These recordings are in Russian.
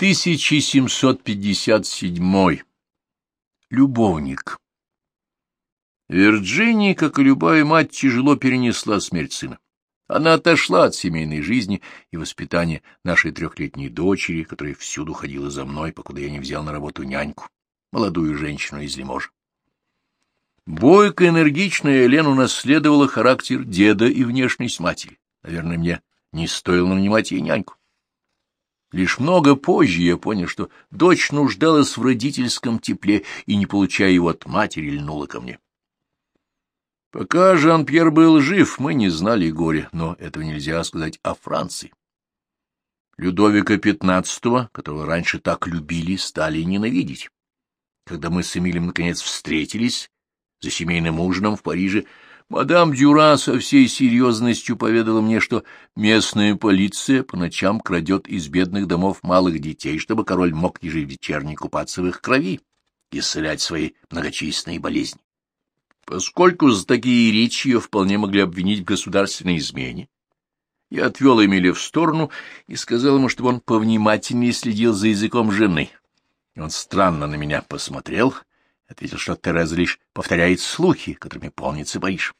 1757. Любовник. Вирджиния, как и любая мать, тяжело перенесла смерть сына. Она отошла от семейной жизни и воспитания нашей трехлетней дочери, которая всюду ходила за мной, покуда я не взял на работу няньку, молодую женщину из Лиможа. Бойко энергичная Елена унаследовала характер деда и внешность матери. Наверное, мне не стоило нанимать ей няньку. Лишь много позже я понял, что дочь нуждалась в родительском тепле и, не получая его от матери, льнула ко мне. Пока Жан-Пьер был жив, мы не знали горя, но этого нельзя сказать о Франции. Людовика XV, которого раньше так любили, стали ненавидеть. Когда мы с Эмилем наконец встретились за семейным ужином в Париже, Мадам Дюра со всей серьезностью поведала мне, что местная полиция по ночам крадет из бедных домов малых детей, чтобы король мог ежевечерне купаться в их крови и исцелять свои многочисленные болезни. Поскольку за такие речи ее вполне могли обвинить в государственной измене, я отвел Эмиля в сторону и сказал ему, чтобы он повнимательнее следил за языком жены. Он странно на меня посмотрел, ответил, что Тереза лишь повторяет слухи, которыми полнится Париж.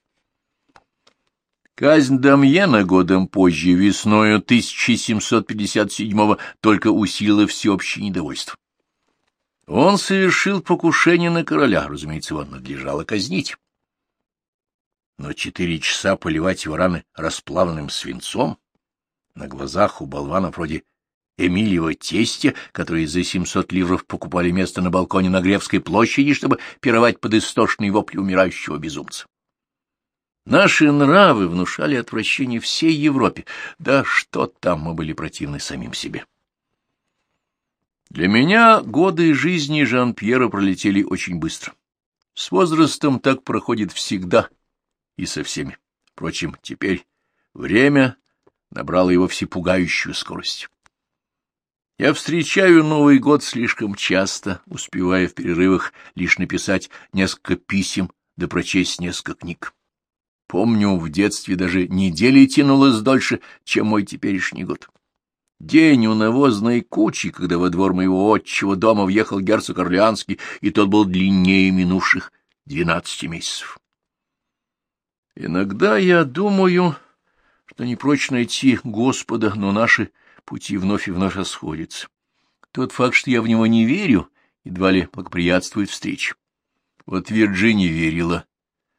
Казнь Дамьена годом позже, весною 1757-го, только усилила всеобщее недовольство. Он совершил покушение на короля, разумеется, его надлежало казнить. Но четыре часа поливать его раны расплавленным свинцом на глазах у болванов вроде Эмильева тестя, которые за семьсот ливров покупали место на балконе на Гревской площади, чтобы пировать под истошные вопли умирающего безумца. Наши нравы внушали отвращение всей Европе. Да что там, мы были противны самим себе. Для меня годы жизни Жан-Пьера пролетели очень быстро. С возрастом так проходит всегда и со всеми. Впрочем, теперь время набрало его всепугающую скорость. Я встречаю Новый год слишком часто, успевая в перерывах лишь написать несколько писем да прочесть несколько книг. Помню, в детстве даже недели тянулось дольше, чем мой теперешний год. День у навозной кучи, когда во двор моего отчего дома въехал герцог Орлеанский, и тот был длиннее минувших двенадцати месяцев. Иногда я думаю, что не прочь найти Господа, но наши пути вновь и вновь расходятся. Тот факт, что я в него не верю, едва ли благоприятствует встрече. Вот Вирджиния верила,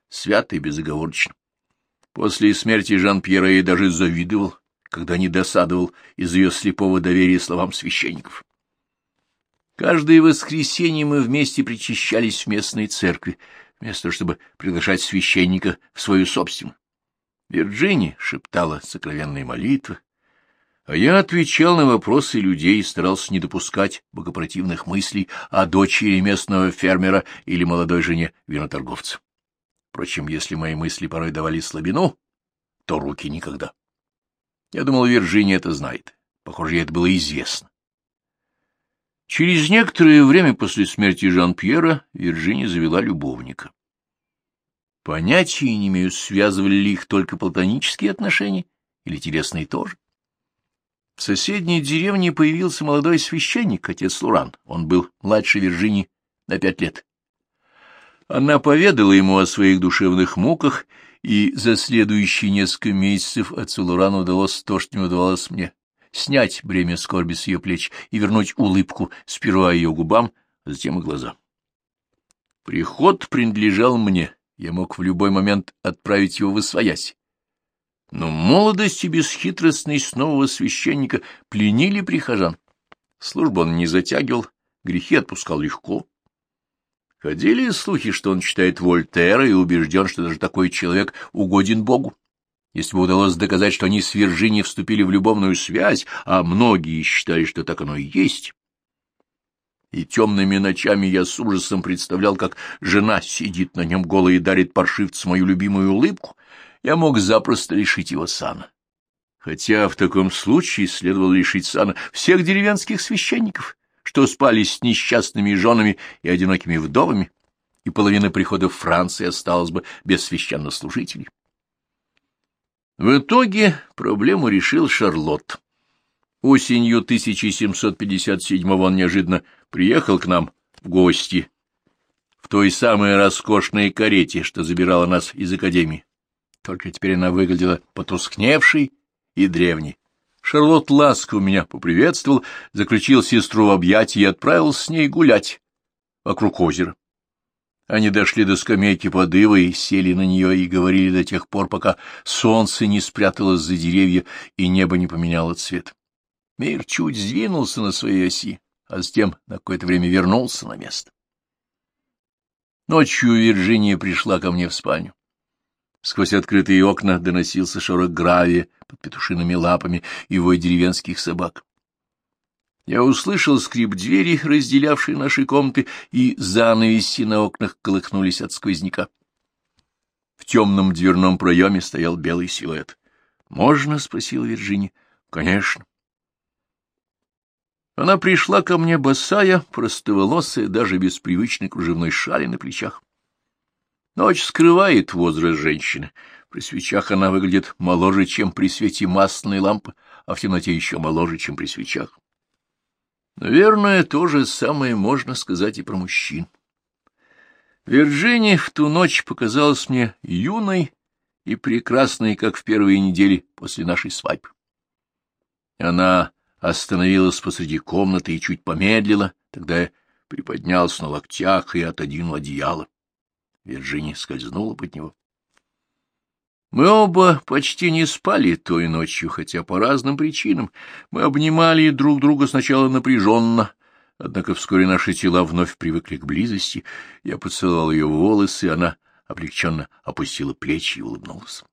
свято и безоговорочно. После смерти Жан-Пьера я даже завидовал, когда не досадовал из ее слепого доверия словам священников. Каждое воскресенье мы вместе причащались в местной церкви, вместо того, чтобы приглашать священника в свою собственную. Вирджини шептала сокровенные молитвы, а я отвечал на вопросы людей и старался не допускать богопротивных мыслей о дочери местного фермера или молодой жене виноторговца. Впрочем, если мои мысли порой давали слабину, то руки никогда. Я думал, Вирджиния это знает. Похоже, ей это было известно. Через некоторое время после смерти Жан-Пьера Вирджиния завела любовника. Понятия не имею, связывали ли их только платонические отношения или телесные тоже. В соседней деревне появился молодой священник, отец Луран. Он был младше Вирджинии на пять лет. Она поведала ему о своих душевных муках, и за следующие несколько месяцев отцу Лорану удалось то, что не удавалось мне — снять бремя скорби с ее плеч и вернуть улыбку сперва ее губам, а затем и глазам. Приход принадлежал мне, я мог в любой момент отправить его в освоясь. Но молодость и бесхитростность нового священника пленили прихожан. Службу он не затягивал, грехи отпускал легко. Ходили слухи, что он читает Вольтера и убежден, что даже такой человек угоден Богу. Если бы удалось доказать, что они с Виржинией вступили в любовную связь, а многие считали, что так оно и есть. И темными ночами я с ужасом представлял, как жена сидит на нем голая и дарит паршивцу мою любимую улыбку, я мог запросто лишить его сана. Хотя в таком случае следовало лишить сана всех деревенских священников, что спали с несчастными женами и одинокими вдовами, и половина приходов Франции осталась бы без священнослужителей. В итоге проблему решил Шарлотт. Осенью 1757 он неожиданно приехал к нам в гости в той самой роскошной карете, что забирала нас из академии. Только теперь она выглядела потускневшей и древней. Шарлотт ласково меня поприветствовал, заключил сестру в объятия и отправился с ней гулять вокруг озера. Они дошли до скамейки под ивой, сели на нее и говорили до тех пор, пока солнце не спряталось за деревья и небо не поменяло цвет. Мир чуть сдвинулся на своей оси, а затем на какое-то время вернулся на место. Ночью Вирджиния пришла ко мне в спальню. Сквозь открытые окна доносился шорох гравия под петушиными лапами и вой деревенских собак. Я услышал скрип двери, разделявшей наши комнаты, и занавеси на окнах колыхнулись от сквозняка. В темном дверном проеме стоял белый силуэт. «Можно?» — спросила Вирджиния. «Конечно». Она пришла ко мне босая, простоволосая, даже без привычной кружевной шали на плечах. Ночь скрывает возраст женщины. При свечах она выглядит моложе, чем при свете масляной лампы, а в темноте еще моложе, чем при свечах. Наверное, то же самое можно сказать и про мужчин. Вирджиния в ту ночь показалась мне юной и прекрасной, как в первые недели после нашей свадьбы. Она остановилась посреди комнаты и чуть помедлила, тогда я приподнялся на локтях и отодвинул одеяло. Вирджиния скользнула под него. Мы оба почти не спали той ночью, хотя по разным причинам. Мы обнимали друг друга сначала напряженно, однако вскоре наши тела вновь привыкли к близости. Я поцеловал ее волосы, она облегченно опустила плечи и улыбнулась.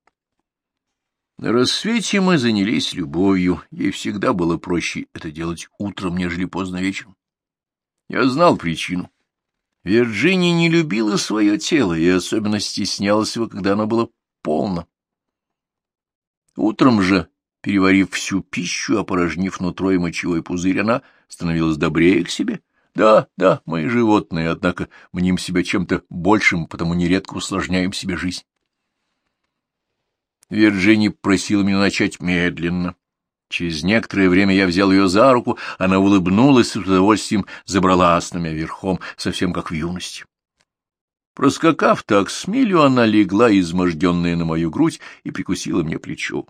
На рассвете мы занялись любовью, ей всегда было проще это делать утром, нежели поздно вечером. Я знал причину. Вирджиния не любила свое тело и особенно стеснялась его, когда оно было полно. Утром же, переварив всю пищу, опорожнив нутро и мочевой пузырь, она становилась добрее к себе. Да, да, мы животные, однако мним себя чем-то большим, потому нередко усложняем себе жизнь. Вирджини просила меня начать медленно. Через некоторое время я взял ее за руку, она улыбнулась и с удовольствием забралась на меня верхом, совсем как в юности. Проскакав так с милю, она легла, изможденная на мою грудь, и прикусила мне плечо.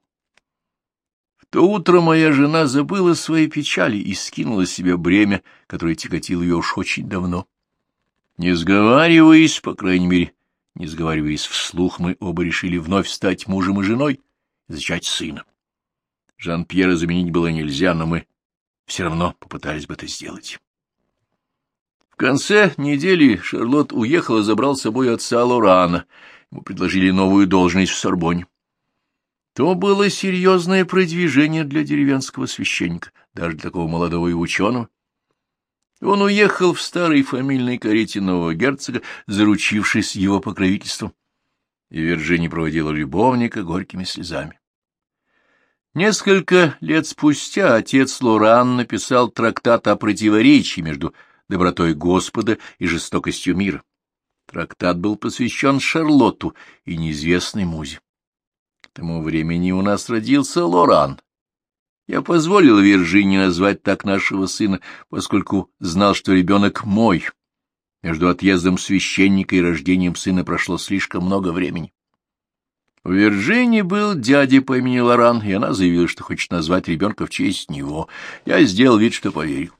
В то утро моя жена забыла свои печали и скинула с себя бремя, которое тяготило ее уж очень давно. Не сговариваясь, по крайней мере, не сговариваясь вслух, мы оба решили вновь стать мужем и женой зачать сына. Жан-Пьера заменить было нельзя, но мы все равно попытались бы это сделать. В конце недели Шарлотт уехал и забрал с собой отца Лорана. Ему предложили новую должность в Сорбоне. То было серьезное продвижение для деревенского священника, даже для такого молодого и ученого. Он уехал в старой фамильной карете нового герцога, заручившись его покровительством, и Вирджини проводила любовника горькими слезами. Несколько лет спустя отец Лоран написал трактат о противоречии между добротой Господа и жестокостью мира. Трактат был посвящен Шарлотту и неизвестной музе. К тому времени у нас родился Лоран. Я позволил Виржинии назвать так нашего сына, поскольку знал, что ребенок мой. Между отъездом священника и рождением сына прошло слишком много времени. У Вирджинии был дядя по имени Лоран, и она заявила, что хочет назвать ребенка в честь него. Я сделал вид, что поверил.